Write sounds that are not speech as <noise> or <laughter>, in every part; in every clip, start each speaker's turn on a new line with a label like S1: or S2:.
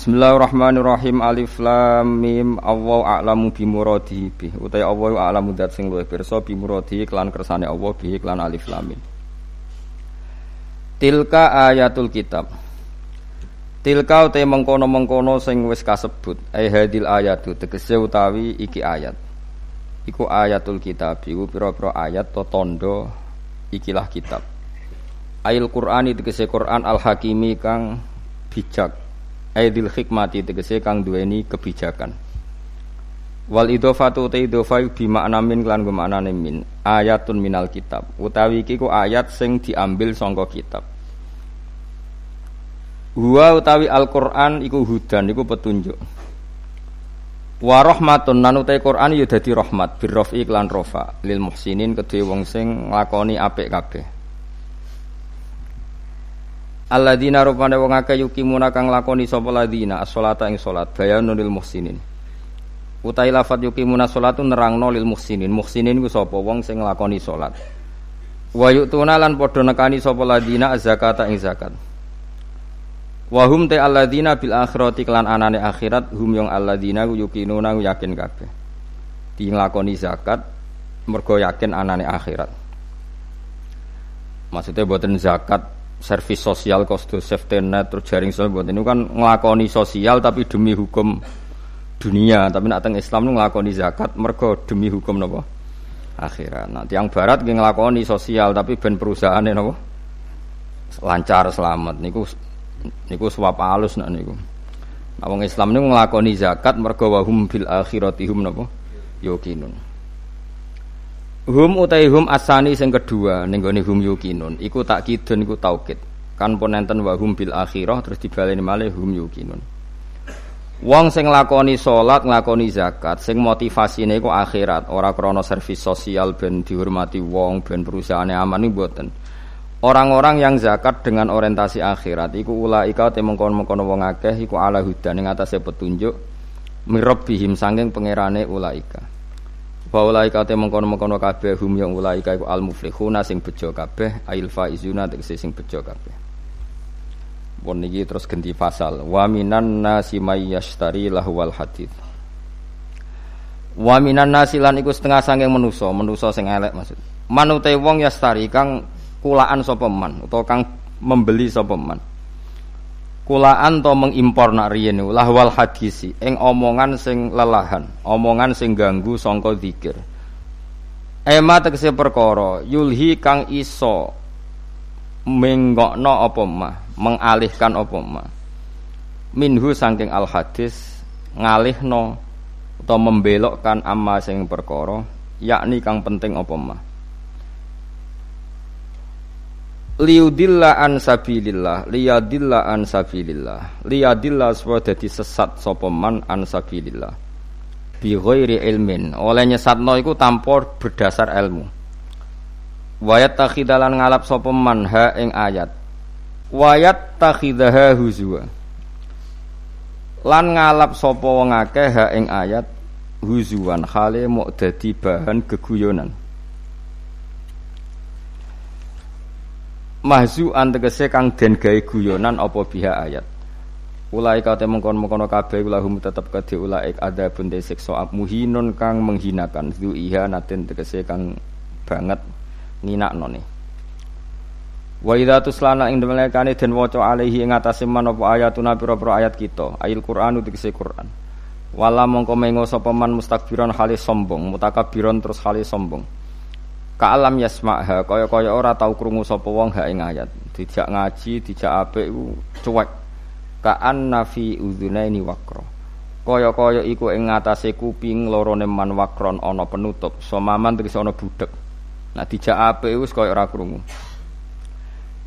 S1: Bismillahirrahmanirrahim. Alif Lam Mim. Allah a'lamu bi muradihi bi utai Allah a'lamu dat sing luwih pirsa bi muradihi klan kersane Allah bi klan Alif Lam Mim. Tilka ayatul kitab. Tilka utai mengkono-mengkono sing wis kasebut. Ai hadil ayatu. Tegese utawi iki ayat. Iku ayatul kitab. Iku pira-pira ayat to tondo ikilah kitab. Ail Qur'ani tegese Qur'an al Hakimi kang bijak aidil hikmati tegese kang duweni kebijakan. Wal idhofatu ta idhofa bi makna min lan go maknane min. Ayatun minal kitab. Utawi iki ku ayat sing diambil sangka kitab. Huwa utawi Al-Qur'an iku hudan iku petunjuk. Wa rahmatun nan utawi Qur'an ya dadi rahmat. Birrafi lan rafa. Lil muhsinin kedhe wong sing nglakoni apik kabeh. Alladzina rupane wong akeh yukimuna kang lakoni sapa ladina as-sholata ing salat bayanun lil muhsinin. Utai lafat yukimuna salatu nerangno lil muhsinin. Muhsinin ku sapa wong sing nglakoni salat. Wa yu'tuna lan padha nekani sapa ladina az-zakata ing zakat. Wa hum ta alladzina bil akhirati kelan anane akhirat hum yang alladzina yukinuna yakin kabeh. Di nglakoni zakat mergo yakin anane akhirat. Maksudnya buatan zakat servis sosial kosto safety net terus jaring sosial buat ini. Kan ngelakoni sosial tapi demi hukum dunia. Tapi nak teng Islam nu ngelakoni zakat mergo demi hukum nopo akhirat. Nanti yang barat nggih ngelakoni sosial tapi ben perusahaan nopo lancar selamat. Niku niku suap alus nak niku. Nah Islam niku ngelakoni zakat mergo wahum bil akhirati hum nopo yokinun Hum utai hum asani sing kedua ning gone hum yukinun iku tak kidun iku taukid. Kan pun enten wa hum bil akhirah terus dibaleni malih hum yukinun. Wong sing nglakoni salat, nglakoni zakat, sing motivasine iku akhirat, ora krana servis sosial ben dihormati wong, ben perusahaane aman niku mboten. Orang-orang yang zakat dengan orientasi akhirat iku ulaika te mengkon-mengkon wong akeh iku ala hudan ing atase petunjuk mirabbihim sanging pangerane ulaika. Wa ulaika mengkono-mengkono kabeh hum yang ulaika iku al muflihuna sing bejo kabeh ail faizuna tegese sing bejo kabeh. Pun niki terus ganti pasal. Wa minan nasi may yashtari lahwal hadith. Wa minan nasi lan iku setengah sanging menusa, menusa sing elek maksud. Manute wong yastari kang kulaan sapa man utawa kang membeli sapa man kulaan to mengimpor nak riyen lahwal hadisi ing omongan sing lelahan, omongan sing ganggu sangka zikir. Ema tegese perkara yulhi kang iso menggokno apa mah, mengalihkan apa mah. Minhu saking al hadis ngalihno atau membelokkan amma sing perkara yakni kang penting apa mah. Liudilla an sabilillah liyadilla an sabilillah. Liyadilla supaya dadi sesat sapa man an sabilillah. Bi ghairi ilmin oleh nyesatno iku tanpa berdasar ilmu. Wayat takhidalan ngalap sapa man ha ing ayat. Wayat takhidaha huzwa. Lan ngalap sapa wong akeh ha ing ayat huzuan khale mok dadi bahan geguyonan mahzu antegese kang den gawe guyonan apa biha ayat? Ulai kate mengkon-mengkono kabeh ulahum tetep kadhe ulaik ada bunte siksa muhinun kang menghinakan. Zu iha naten tegese kang banget nginakno ne. Wa idza tuslana ing demelekane den waca alaihi ing atase manapa ayatuna pira-pira ayat kita. Ayil Qur'an tegese Qur'an. Wala mongko mengo sapa man mustakbiron halis sombong mutakabbiron terus halis sombong Ka'alam yasma'ha kaya-kaya ora tau krungu sapa wong ha ing ayat. Dijak ngaji, dijak apik iku cuek. Ka'an nafi udzunaini wakra. Kaya-kaya iku ing ngatasé kuping lorone man wakron ana penutup. Somaman tegese ana budhek. Nah dijak apik wis kaya ora krungu.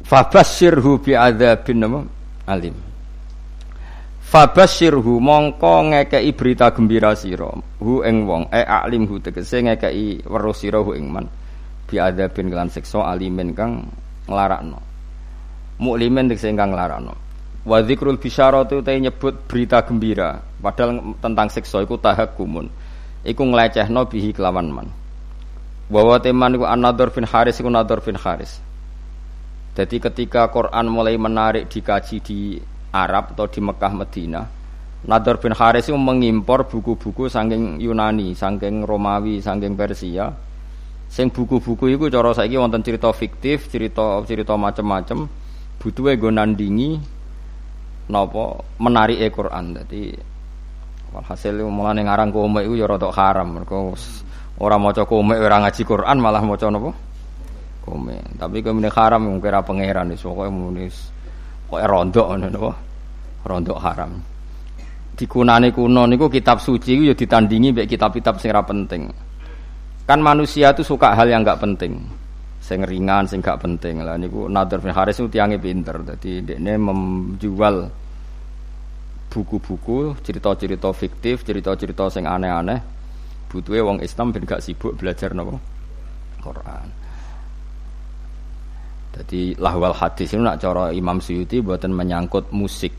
S1: Fabasyirhu bi'adzabin alim. Fabasyirhu mongko ngekei berita gembira sira hu ing wong e alim hu tegese ngekei weruh sira hu ing man bi adzabin kelan siksa alimin kang nglarakno. Muklimin tegese kang nglarakno. Wa dzikrul bisyaratu te nyebut berita gembira. Padahal tentang siksa iku tahakkumun. Iku nglecehno bihi kelawan man. Wa teman iku bin haris iku nadhar bin haris. Jadi ketika Quran mulai menarik dikaji di Arab atau di Mekah Medina Nador bin Haris itu mengimpor buku-buku saking Yunani, saking Romawi, saking Persia. Sing buku-buku itu cara saiki wonten cerita fiktif, cerita-cerita macam-macam. Butuhe nggo nandingi napa menarik Quran. Dadi walhasil mulane ngarang komik iku ya rada haram. Mergo ora maca komik ora ngaji Quran malah maca napa? Komik. Tapi kemene haram mung kira pangeran wis pokoke muni kok rondok ngono napa? Rondok haram. Dikunane kuno niku kitab suci iku ya ditandingi mek kitab-kitab sing penting. Kan manusia itu suka hal yang nggak penting. Sing ringan, sing gak penting. Lah niku Nadir bin Haris itu tiangnya pinter. Jadi dekne menjual buku-buku, cerita-cerita fiktif, cerita-cerita sing aneh-aneh. Butuhnya wong Islam ben gak sibuk belajar nopo Quran. Jadi lahwal hadis ini nak cara Imam Suyuti buatan menyangkut musik.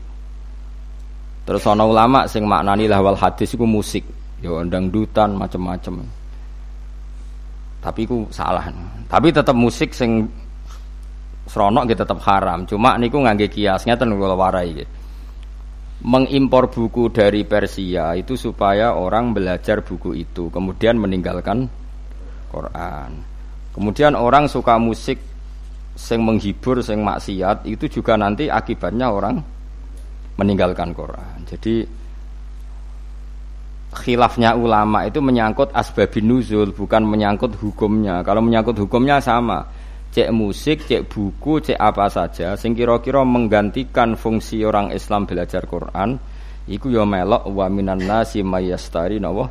S1: Terus ana ulama sing maknani lahwal hadis itu musik, ya dutan macam-macam. Tapi ku salah. Tapi tetap musik sing seronok gitu tetap haram. Cuma niku ngangge kiasnya ngeten kula warai gitu. Mengimpor buku dari Persia itu supaya orang belajar buku itu, kemudian meninggalkan Quran. Kemudian orang suka musik sing menghibur, sing maksiat itu juga nanti akibatnya orang meninggalkan Quran. Jadi khilafnya ulama itu menyangkut asbabin nuzul bukan menyangkut hukumnya kalau menyangkut hukumnya sama cek musik cek buku cek apa saja sing kira-kira menggantikan fungsi orang Islam belajar Quran iku ya melok wa minan nasi mayastari nawa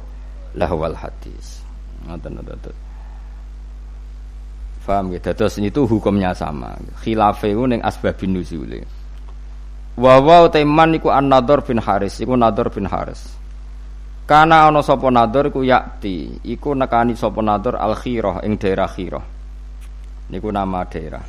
S1: lahwal hadis ngoten ngoten Faham ya? Terus itu hukumnya sama. Khilafe ning asbabin nuzul. Wa wa teman iku An-Nadhr bin Haris, iku Nadhr bin Haris. Karena ana sapa nador iku yakti, iku nekani sapa nador al khirah ing daerah khirah. Niku nama daerah.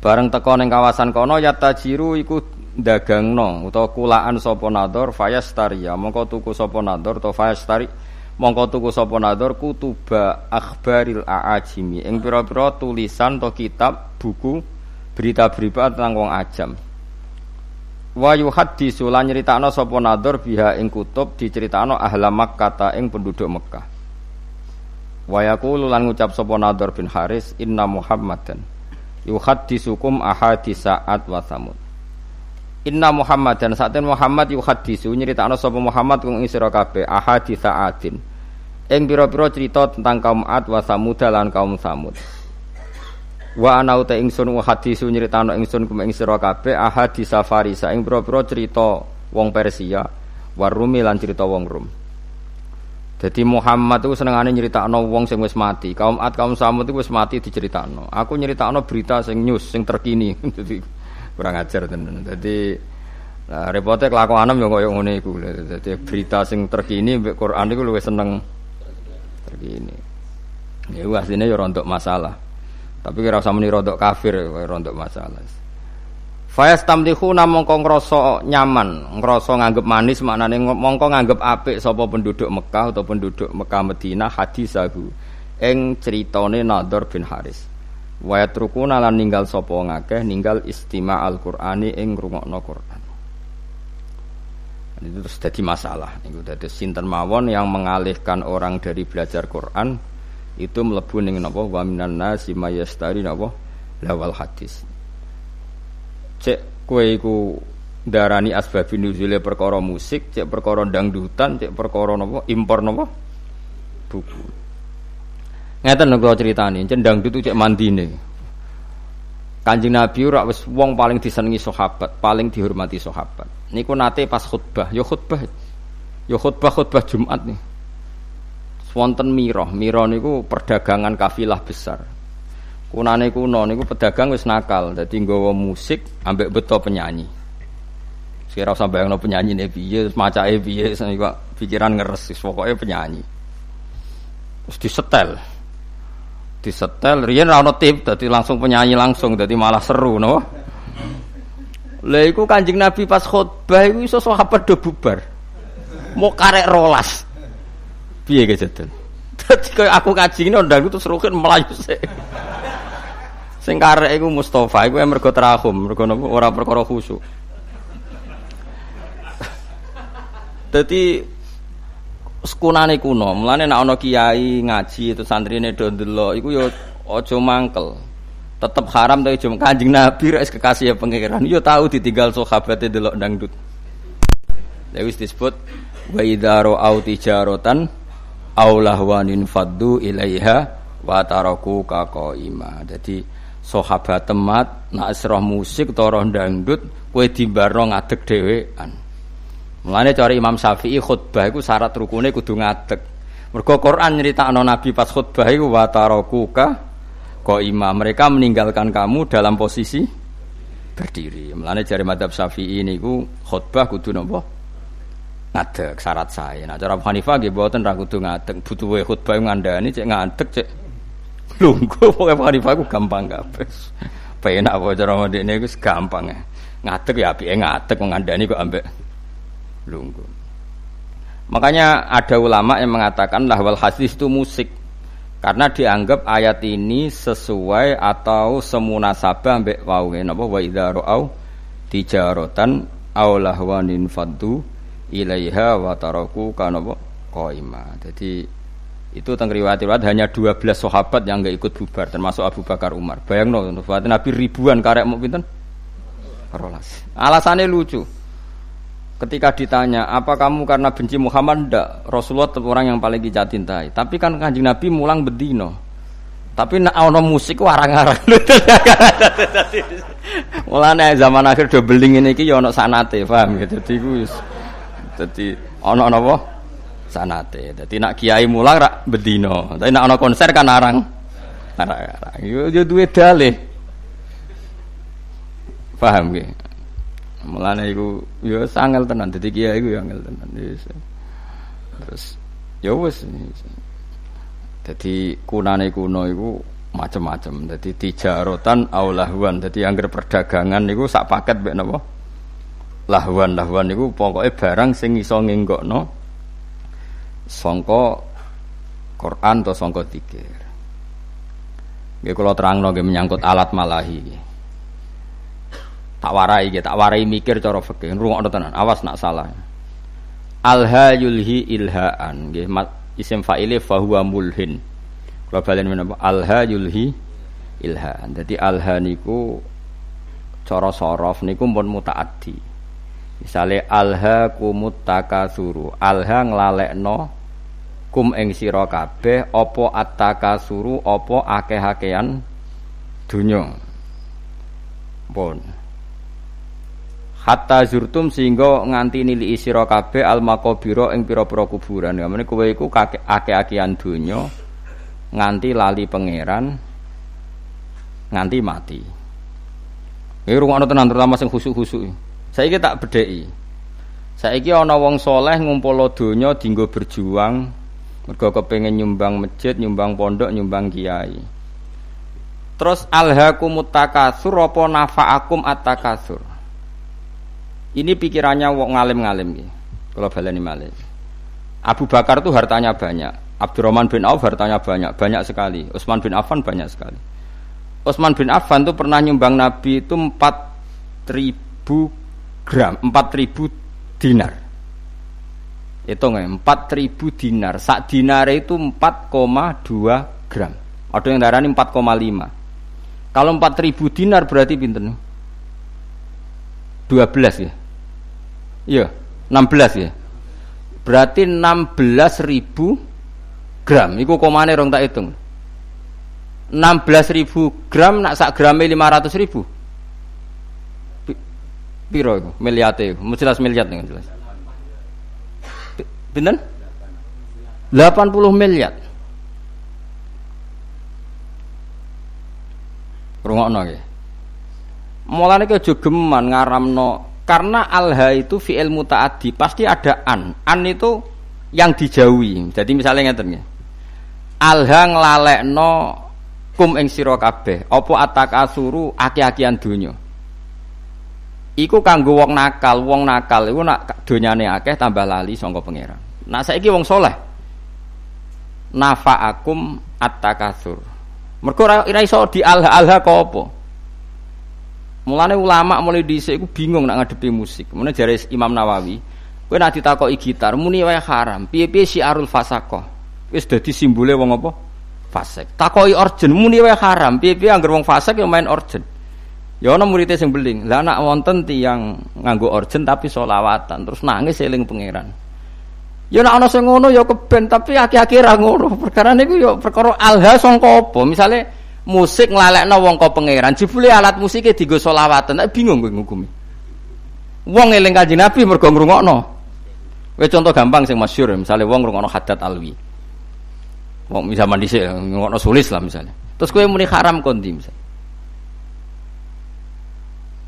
S1: Bareng teko ning kawasan kono yatajiru iku dagangno utawa kulaan sapa nador fayastaria mongko tuku sapa nador to fayastari mongko tuku sapa nador kutuba akhbaril aajimi ing pira-pira tulisan to kitab buku berita-berita tentang wong ajam wa yuhaddisu lan nyritakno sapa nadhur biha ing kutub diceritakno ahla Makkah ing penduduk Mekah. Wa yaqulu lan ngucap sapa nadhur bin Haris inna Muhammadan yuhaddisukum ahadis sa'at wa samud Inna Muhammadan saatin Muhammad yuhaddisu nyritakno sapa Muhammad kung ing sira kabeh ahadis sa'atin ing pira-pira cerita tentang kaum Ad wa Samud lan kaum Samud Wa ana uta ingsun wa hadisu nyritano ingsun kum ing sira kabeh ahadis safari saing pira-pira cerita wong Persia warumi lan cerita wong Rum. Jadi Muhammad itu senengane nyeritakno wong sing wis mati. Kaum Ad kaum Samud itu wis mati diceritakno. Aku nyeritakno berita sing news sing terkini. <laughs> Jadi kurang ajar tenan. Jadi nah, repote kelakuanem yo koyo ngene iku. Dadi berita sing terkini mbek Quran iku luwih seneng terkini. Ya asline yo rontok masalah. Tapi kira usah muni rodok kafir, rodok masalah. Fayas tamlihuna mongko ngrasa nyaman, ngrasa nganggep manis maknane mongko nganggep apik sapa penduduk Mekah atau penduduk Mekah Madinah hadisahu ing critane Nadhr bin Haris. Wa yatrukuna lan ninggal sapa ngakeh ninggal istima' al-Qur'ani ing ngrungokno Qur'an. Itu terus jadi masalah. Itu jadi sinten mawon yang mengalihkan orang dari belajar Quran itu melebu ning napa? Wa minan nasi mayastari napa? Lawal hadis. Cek kowe iku darani asbabun nuzule perkara musik cek perkara dangdutan cek perkara napa? Impor napa? Buku. Ngeten kula critani cendang itu cek mandine. Kanjeng Nabi ora wis wong paling disenengi sahabat, paling dihormati sahabat. Niku nate pas khutbah, ya khutbah. Ya khutbah khutbah Jumat nih wonten miroh. Miroh niku perdagangan kafilah besar. Kunane kuno niku pedagang wis nakal, dadi nggawa musik ambek beto penyanyi. Sira usah bayangno penyanyi ne piye, macake piye, kok pikiran ngeres, pokoke penyanyi. Terus disetel. Disetel riyen ra ono tip, dadi langsung penyanyi langsung, dadi malah seru, no. Iku Kanjeng Nabi pas khutbah iku iso sahabat do bubar. Mau karek rolas. Piye ge jadul? Dadi koyo aku kaji ini ndang terus rukin melayu sik. Sing karek iku Mustofa iku mergo terahum, mergo ora perkara khusyuk. Dadi sekunane kuno, mulane nek ana kiai ngaji itu santrine do ndelok iku ya aja mangkel. Tetep haram tapi cuma Kanjeng Nabi rek kekasih ya pangeran. Yo tahu ditinggal sahabate delok dangdut. Lewis disebut wa idza ra'au tijaratan aw lahwanin faddu ilaiha wa taraku qaima. Jadi sahabat temat nak roh musik utawa dangdut kowe dimbarno ngadeg dhewean. Mulane cara Imam Syafi'i khutbah iku syarat rukune kudu ngadeg. Mergo Quran nyeritakno Nabi pas khutbah iku wa taraku Qaima. Mereka meninggalkan kamu dalam posisi berdiri. Mulane jari madhab Syafi'i niku khutbah kudu napa? Ngadeg syarat saya. Nah cara Hanifah nggih mboten ra kudu ngadeg. Butuhe khutbah ngandani cek ngadeg cek lungguh pokoke Hanifah ku gampang kabeh. Penak apa cara ndekne iku gampang ya. Ngadeg ya apike ngadeg ngandani kok ambek lungguh. Makanya ada ulama yang mengatakan lahwal hadis itu musik. Karena dianggap ayat ini sesuai atau semunasabah ambek wae napa wa idza ra'au tijaratan aw lahwanin faddu ilaiha wa taraku kanapa qaima. Jadi itu teng riwayat hanya 12 sahabat yang enggak ikut bubar termasuk Abu Bakar Umar. Bayangno Nabi ribuan karek mau pinten? Alasannya lucu. Ketika ditanya, apa kamu karena benci Muhammad? Tidak. Rasulullah orang yang paling kita cintai. Tapi kan kanjeng Nabi mulang bedino. Tapi nak ono musik warang-arang. <laughs> Mulane zaman akhir do beling ini ki ya ono sanate, paham gitu. Dadi ku dadi ono napa? Sanate. Dadi nak kiai mulang rak bedino. Tapi nak ono konser kan arang. Arang-arang. Yo yo duwe dalih. Paham gitu. Mulane iku ya sangel tenan dadi kiai iku ya angel tenan. Terus ya wis. Dadi kunane kuno iku macam-macam. Dadi tijarotan aulahwan. Dadi angger perdagangan niku sak paket mek napa? Lahwan lahwan niku pokoke barang sing iso ngenggokno sangka Quran atau sangka dikir. Nggih kula terangno nggih menyangkut alat malahi. Tak warai gitu, tak warai mikir cara fikih. Rungokno tenan, awas nak salah. Alha yulhi ilhaan nggih isim fa'ile fahuwa mulhin. Kula balen menapa? Alha yulhi ilhaan. Dadi alha niku cara sorof niku pun mutaaddi. Misale alha kumut takasuru. Alha nglalekno kum ing sira kabeh apa attakasuru apa akeh-akehan donya. Pun hatta zurtum sehingga nganti nili sira kabeh al maqabira ing pira-pira kuburan. Ya meneh kowe iku akeh-akehan nganti lali pangeran nganti mati. Iki rungokno tenan terutama sing khusuk-khusuk. Saiki tak bedheki. Saiki ana wong soleh ngumpul donya dienggo berjuang mergo kepengin nyumbang masjid, nyumbang pondok, nyumbang kiai. Terus alhaqumut takasur apa nafa'akum at-takasur? Ini pikirannya wong ngalim-ngalim. Kalau baleni malih. Abu Bakar itu hartanya banyak. Abdurrahman bin Auf hartanya banyak, banyak sekali. Utsman bin Affan banyak sekali. Utsman bin Affan itu pernah nyumbang Nabi itu 4000 gram, 4000 dinar. Itu nggak 4000 dinar. Sak dinar itu 4,2 gram. Ada yang darah ini 4,5. Kalau 4000 dinar berarti pinten? 12 ya. Iya, 16 ya. Berarti 16 ribu gram. Iku komane rong tak hitung. 16 ribu gram nak sak grame 500 ribu. Piro itu? Miliate itu. Jelas miliar nih jelas. Pinten? 80 miliar. Rungokno nggih. Mulane ke jogeman ngaramno karena alha itu fi'il mutaaddi, pasti ada an. An itu yang dijauhi. Jadi misalnya ngeten ya. Alha nglalekno kum ing sira kabeh, atakasuru aki-akian donya. Iku kanggo wong nakal, wong nakal iku nak donyane akeh tambah lali sangka pangeran. Nah saiki wong soleh nafa'akum at-takasur. Mergo ora iso di alha-alha kok apa? Mulane ulama mulai dhisik iku bingung nak ngadepi musik. Mulane jare Imam Nawawi, Kowe nak ditakoki gitar muni wae haram. Piye-piye syiarul fasaqah. Wis dadi simbole wong apa? Fasik. Takoki orjen muni wae haram. Piye-piye anggere wong fasik ya main orjen. Ya ana murid sing beling. Lah nak wonten tiyang nganggo orjen tapi solawatan terus nangis eling pangeran. Ya nak ana sing ngono ya keben tapi aki-aki ra ngono. Perkara niku ya perkara alha sangka apa? Misale musik nglalekno wong kok pangeran, jebule alat musike dienggo selawatan. Nek bingung kowe ngukumi. Wong eling Kanjeng Nabi mergo ngrungokno. Wes contoh gampang sing masyhur, misalnya wong ngrungokno hadat alwi. Wong zaman dhisik ngrungokno sulis lah misalnya. Terus kowe muni haram kondi misalnya.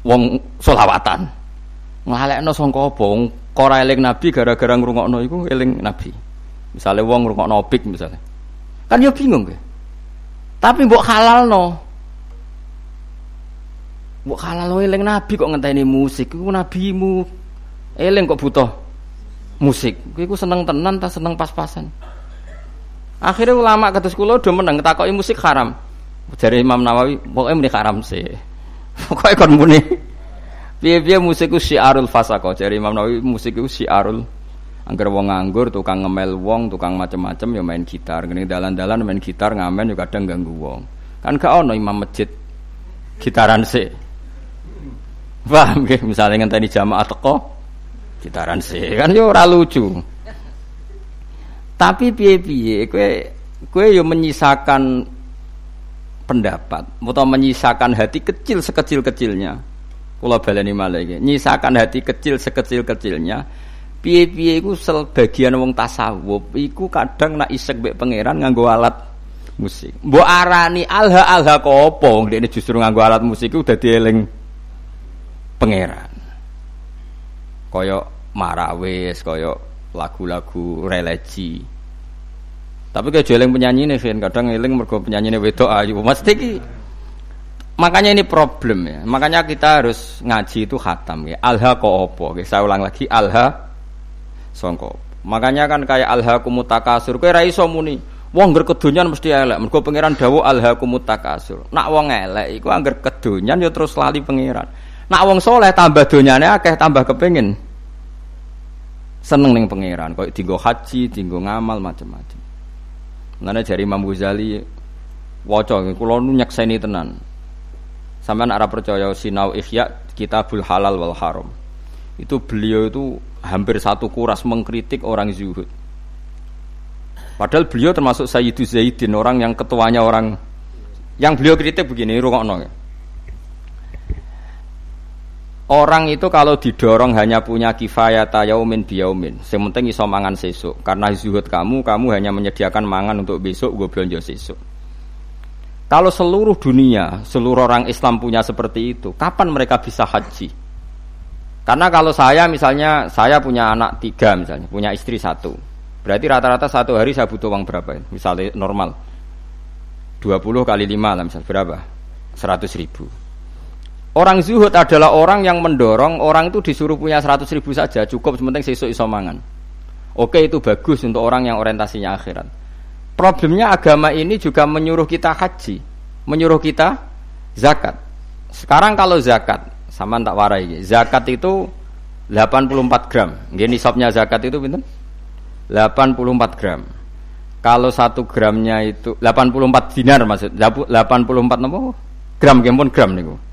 S1: Wong solawatan. Ngalekno sangka apa? Wong ora eling Nabi gara-gara ngrungokno iku eling Nabi. Misalnya wong ngrungokno opik misalnya. Kan yo bingung kowe. Tapi mbok halalno. Mbok halalno eling Nabi kok ngenteni musik. Iku nabimu. Eling kok butuh musik. Kuwi ku seneng tenan ta seneng pas-pasan. Akhirnya ulama kados kula do meneng takoki musik haram. Jare Imam Nawawi, pokoke muni haram sih. Pokoke kon muni. Piye-piye musik ku syiarul fasaqah. Jare Imam Nawawi musik ku syiarul Angger wong nganggur, tukang ngemel wong, tukang macem-macem ya main gitar. Ngene dalan-dalan main gitar ngamen ya kadang ganggu wong. Kan gak ono imam masjid gitaran sih. Paham nggih? Misale ngenteni jamaah teko, Gitaran sih kan yo ora lucu. Tapi piye-piye kowe kowe yo menyisakan pendapat atau menyisakan hati kecil sekecil-kecilnya. Kula baleni malah iki. Nyisakan hati kecil sekecil-kecilnya. Piye-piye iku sebagian wong tasawuf iku kadang nak isek mbek pangeran nganggo alat musik. Mbok arani alha alha kopo, ini justru nganggo alat musik iku dadi eling pangeran. Koyok marawis kaya lagu-lagu religi. Tapi kayak jeleng penyanyi nih, Vin. kadang eling mergo penyanyi nih wedok ayu. Mesti ki makanya ini problem ya. Makanya kita harus ngaji itu khatam ya. Alha kok opo? Saya ulang lagi alha songko. Makanya kan kayak alha kumutakasur. Kayak raiso muni. Wong ngger kedonyan mesti elek. Mergo pangeran dawu alha kumutakasur. Nak wong elek iku angger kedonyan ya terus lali pangeran. Nak wong soleh tambah donyane akeh tambah kepengin seneng ning pangeran kok dienggo haji, dienggo ngamal macam-macam. Nane jari Imam Ghazali waca kula nu nyekseni tenan. Sampeyan ora percaya sinau Ihya Kitabul Halal wal Haram. Itu beliau itu hampir satu kuras mengkritik orang zuhud. Padahal beliau termasuk Sayyidu Zaidin, orang yang ketuanya orang yang beliau kritik begini, rungokno. Orang itu kalau didorong hanya punya kifayata yaumin biyaumin. Yang penting iso mangan sesuk. Karena zuhud kamu, kamu hanya menyediakan mangan untuk besok, gue belanja sesuk. Kalau seluruh dunia, seluruh orang Islam punya seperti itu, kapan mereka bisa haji? Karena kalau saya misalnya, saya punya anak tiga misalnya, punya istri satu. Berarti rata-rata satu hari saya butuh uang berapa? Misalnya normal. 20 kali 5 lah misalnya, berapa? 100 ribu Orang zuhud adalah orang yang mendorong orang itu disuruh punya 100 ribu saja cukup sementing sesuk iso mangan. Oke itu bagus untuk orang yang orientasinya akhirat. Problemnya agama ini juga menyuruh kita haji, menyuruh kita zakat. Sekarang kalau zakat, sama tak warai, zakat itu 84 gram. Gini nisabnya zakat itu pinten? 84 gram. Kalau satu gramnya itu 84 dinar maksud, 84 nopo? Gram, gempun gram nih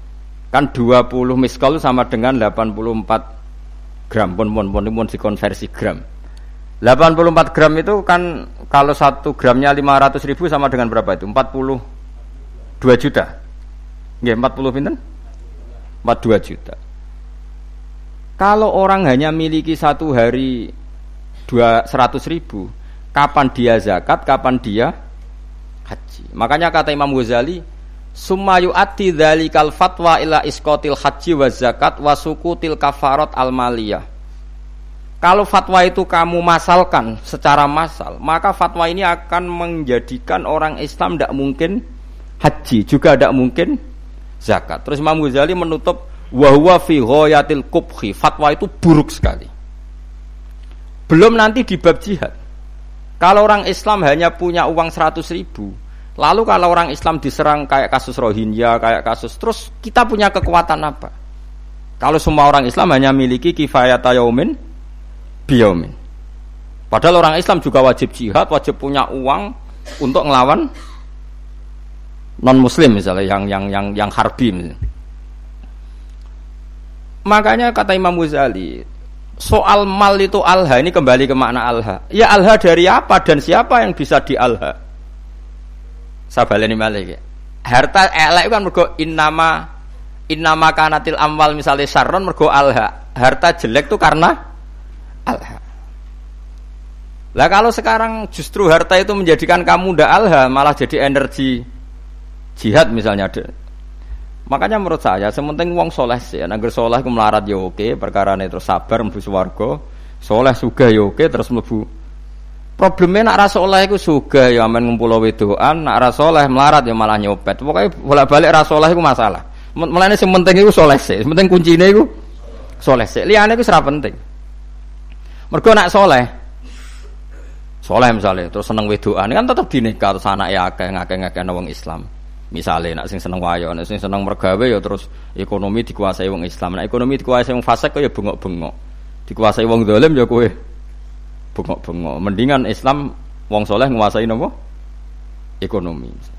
S1: Kan 20 miskol sama dengan 84 gram. Pun pun pun pun dikonversi gram. 84 gram itu kan kalau satu gramnya 500 ribu sama dengan berapa itu? 42 juta. Nggih, 40 pinten? 42 juta. Kalau orang hanya miliki satu hari 200 ribu, kapan dia zakat, kapan dia haji. Makanya kata Imam Ghazali, Sumayu ati dzalikal fatwa ila iskotil haji wa zakat wa sukutil kafarat al maliyah. Kalau fatwa itu kamu masalkan secara masal, maka fatwa ini akan menjadikan orang Islam tidak mungkin haji, juga tidak mungkin zakat. Terus Imam Ghazali menutup wahwa fi ghayatil kubhi. Fatwa itu buruk sekali. Belum nanti di bab jihad. Kalau orang Islam hanya punya uang 100 ribu, Lalu kalau orang Islam diserang kayak kasus Rohingya, kayak kasus terus kita punya kekuatan apa? Kalau semua orang Islam hanya miliki kifayat yaumin biyomin. Padahal orang Islam juga wajib jihad, wajib punya uang untuk ngelawan non muslim misalnya yang yang yang yang harbi misalnya. Makanya kata Imam Ghazali, soal mal itu alha ini kembali ke makna alha. Ya alha dari apa dan siapa yang bisa di alha? Sabaleni malik. Harta elek kan mergo innama innama kanatil amwal misalnya saron mergo alha. Harta jelek itu karena alha. Lah kalau sekarang justru harta itu menjadikan kamu ndak alha, malah jadi energi jihad misalnya. Makanya menurut saya, sementing wong soleh sih, nangger soleh ku ya oke, perkara terus sabar mlebu swarga, soleh suga ya oke, terus mlebu. Problemnya nak rasa soleh itu suga ya amen ngumpul wedoan, nak rasa soleh melarat ya malah nyopet. Pokoknya bolak-balik rasa soleh itu masalah. Mulane sing penting iku soleh sih, penting kuncine iku soleh sih. Liyane iku ora penting. Mergo nak soleh, soleh misalnya terus seneng wedoan kan tetap dinikah terus anak ya akeh ngakeh-ngakeh wong Islam. Misalnya nak sing seneng wayo, nak sing seneng mergawe ya terus ekonomi dikuasai wong Islam. Nak ekonomi dikuasai wong fasik ya bengok-bengok. Dikuasai wong dolim ya kowe bengok-bengok. Mendingan Islam wong soleh nguasai nopo? Ekonomi.